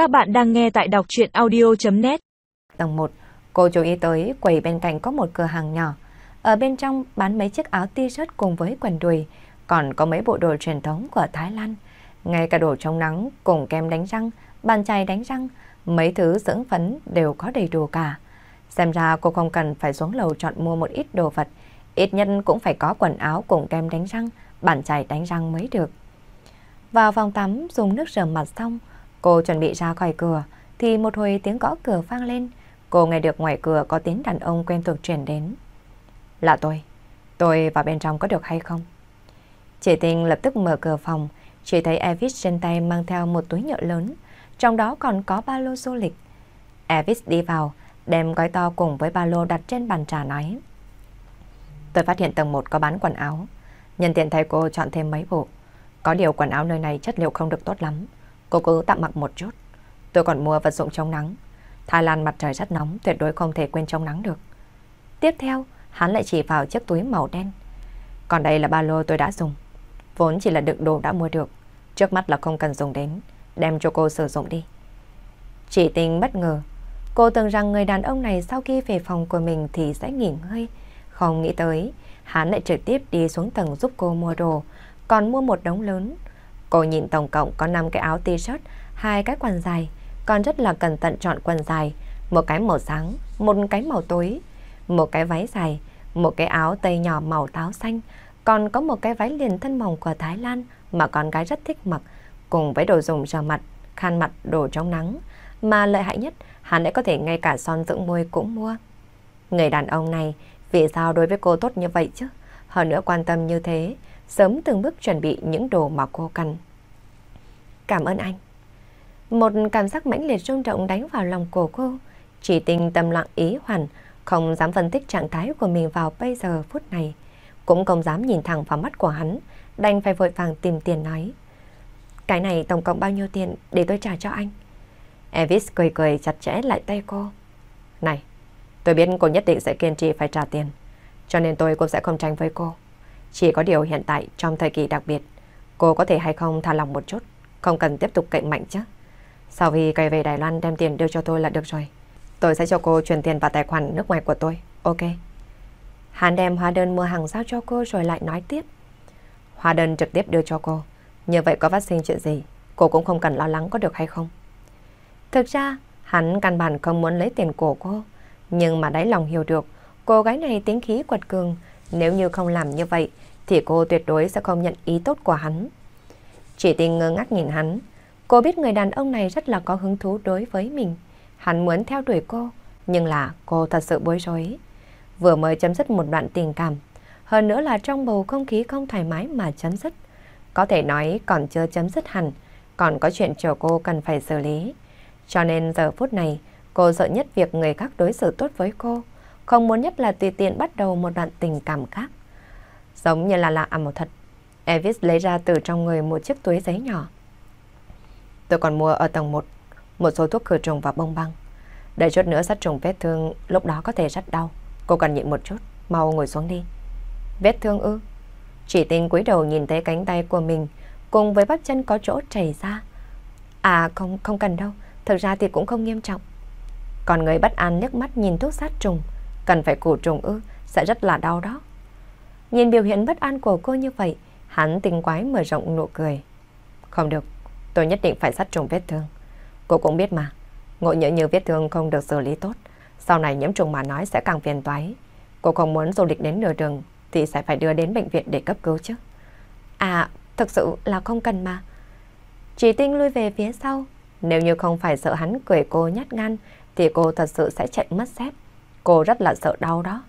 Các bạn đang nghe tại đọc chuyện audio.net Tầng 1, cô chú ý tới quầy bên cạnh có một cửa hàng nhỏ. Ở bên trong bán mấy chiếc áo t-shirt cùng với quần đùi, còn có mấy bộ đồ truyền thống của Thái Lan. Ngay cả đồ chống nắng cùng kem đánh răng, bàn chải đánh răng, mấy thứ dưỡng phấn đều có đầy đủ cả. Xem ra cô không cần phải xuống lầu chọn mua một ít đồ vật, ít nhất cũng phải có quần áo cùng kem đánh răng, bàn chải đánh răng mới được. Vào phòng tắm dùng nước rửa mặt xong, cô chuẩn bị ra khỏi cửa thì một hồi tiếng gõ cửa vang lên. Cô nghe được ngoài cửa có tiếng đàn ông quen thuộc truyền đến. Là tôi. Tôi vào bên trong có được hay không? Chị Tinh lập tức mở cửa phòng, chỉ thấy Evis trên tay mang theo một túi nhựa lớn, trong đó còn có ba lô du lịch. Evis đi vào, đem gói to cùng với ba lô đặt trên bàn trà nói. Tôi phát hiện tầng 1 có bán quần áo. Nhân tiện thay cô chọn thêm mấy bộ. Có điều quần áo nơi này chất liệu không được tốt lắm. Cô cứ tạm mặc một chút. Tôi còn mua vật dụng chống nắng. Thái Lan mặt trời rất nóng, tuyệt đối không thể quên chống nắng được. Tiếp theo, hắn lại chỉ vào chiếc túi màu đen. Còn đây là ba lô tôi đã dùng. Vốn chỉ là đựng đồ đã mua được. Trước mắt là không cần dùng đến. Đem cho cô sử dụng đi. Chỉ tình bất ngờ. Cô tưởng rằng người đàn ông này sau khi về phòng của mình thì sẽ nghỉ ngơi. Không nghĩ tới, hắn lại trực tiếp đi xuống tầng giúp cô mua đồ, còn mua một đống lớn. Cô nhìn tổng cộng có 5 cái áo t-shirt, hai cái quần dài, còn rất là cẩn thận chọn quần dài, một cái màu sáng, một cái màu tối, một cái váy dài, một cái áo tây nhỏ màu táo xanh, còn có một cái váy liền thân mỏng của Thái Lan mà con gái rất thích mặc, cùng với đồ dùng rửa mặt, khăn mặt, đồ chống nắng. Mà lợi hại nhất, hắn lại có thể ngay cả son dưỡng môi cũng mua. Người đàn ông này, vì sao đối với cô tốt như vậy chứ? Hơn nữa quan tâm như thế, sớm từng bước chuẩn bị những đồ mà cô cần. Cảm ơn anh. Một cảm giác mãnh liệt rung động đánh vào lòng cổ cô. Chỉ tình tâm loạn ý hoàn, không dám phân tích trạng thái của mình vào bây giờ phút này. Cũng không dám nhìn thẳng vào mắt của hắn, đành phải vội vàng tìm tiền nói. Cái này tổng cộng bao nhiêu tiền để tôi trả cho anh? Evis cười cười chặt chẽ lại tay cô. Này, tôi biết cô nhất định sẽ kiên trì phải trả tiền, cho nên tôi cũng sẽ không tranh với cô. Chỉ có điều hiện tại trong thời kỳ đặc biệt, cô có thể hay không thả lòng một chút, không cần tiếp tục cậy mạnh chứ. Sau khi cây về Đài Loan đem tiền đưa cho tôi là được rồi. Tôi sẽ cho cô chuyển tiền vào tài khoản nước ngoài của tôi. Ok. Hắn đem hóa đơn mua hàng giao cho cô rồi lại nói tiếp. Hóa đơn trực tiếp đưa cho cô. Như vậy có phát sinh chuyện gì, cô cũng không cần lo lắng có được hay không. Thực ra, hắn căn bản không muốn lấy tiền của cô. Nhưng mà đáy lòng hiểu được, cô gái này tính khí quật cường. Nếu như không làm như vậy, thì cô tuyệt đối sẽ không nhận ý tốt của hắn. Chỉ tình ngơ ngác nhìn hắn. Cô biết người đàn ông này rất là có hứng thú đối với mình. Hắn muốn theo đuổi cô, nhưng là cô thật sự bối rối. Vừa mới chấm dứt một đoạn tình cảm, hơn nữa là trong bầu không khí không thoải mái mà chấm dứt. Có thể nói còn chưa chấm dứt hẳn, còn có chuyện chờ cô cần phải xử lý. Cho nên giờ phút này, cô sợ nhất việc người khác đối xử tốt với cô, không muốn nhất là tùy tiện bắt đầu một đoạn tình cảm khác. Giống như là lạ ẩm thật, Elvis lấy ra từ trong người một chiếc túi giấy nhỏ. Tôi còn mua ở tầng 1 một số thuốc khử trùng và bông băng. Để chút nữa sát trùng vết thương lúc đó có thể rất đau. Cô cần nhịn một chút, mau ngồi xuống đi. Vết thương ư? Chỉ tình cúi đầu nhìn thấy cánh tay của mình cùng với bắp chân có chỗ chảy ra. À không, không cần đâu. Thực ra thì cũng không nghiêm trọng. Còn người bất an nhấc mắt nhìn thuốc sát trùng. Cần phải củ trùng ư, sẽ rất là đau đó. Nhìn biểu hiện bất an của cô như vậy, hắn tình quái mở rộng nụ cười. Không được, tôi nhất định phải sát trùng vết thương. Cô cũng biết mà, ngộ nhỡ như vết thương không được xử lý tốt, sau này nhiễm trùng mà nói sẽ càng phiền toái. Cô không muốn du lịch đến nửa đường thì sẽ phải đưa đến bệnh viện để cấp cứu chứ. À, thực sự là không cần mà. Chỉ tinh lui về phía sau. Nếu như không phải sợ hắn cười cô nhát gan thì cô thật sự sẽ chạy mất xếp. Cô rất là sợ đau đó.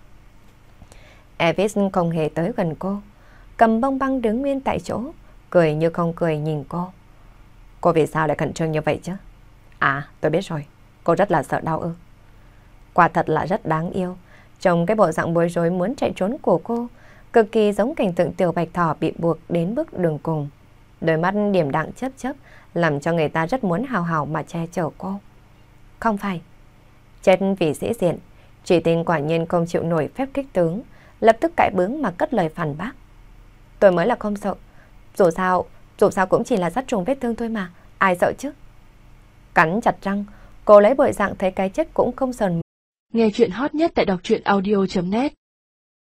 Evis không hề tới gần cô. Cầm bông băng đứng nguyên tại chỗ, cười như không cười nhìn cô. Cô vì sao lại khẩn trương như vậy chứ? À, tôi biết rồi. Cô rất là sợ đau ư. Quả thật là rất đáng yêu. Trong cái bộ dạng bối rối muốn chạy trốn của cô, cực kỳ giống cảnh tượng tiểu bạch thỏ bị buộc đến bước đường cùng. Đôi mắt điểm đạm chớp chớp, làm cho người ta rất muốn hào hào mà che chở cô. Không phải. Chết vì dễ diện, chỉ tình quả nhiên không chịu nổi phép kích tướng, lập tức cãi bướng mà cất lời phản bác. Tôi mới là không sợ. Dù sao, dù sao cũng chỉ là dắt trùng vết thương thôi mà, ai sợ chứ? Cắn chặt răng, cô lấy bội dạng thấy cái chết cũng không sờn. Nghe chuyện hot nhất tại đọc truyện audio.net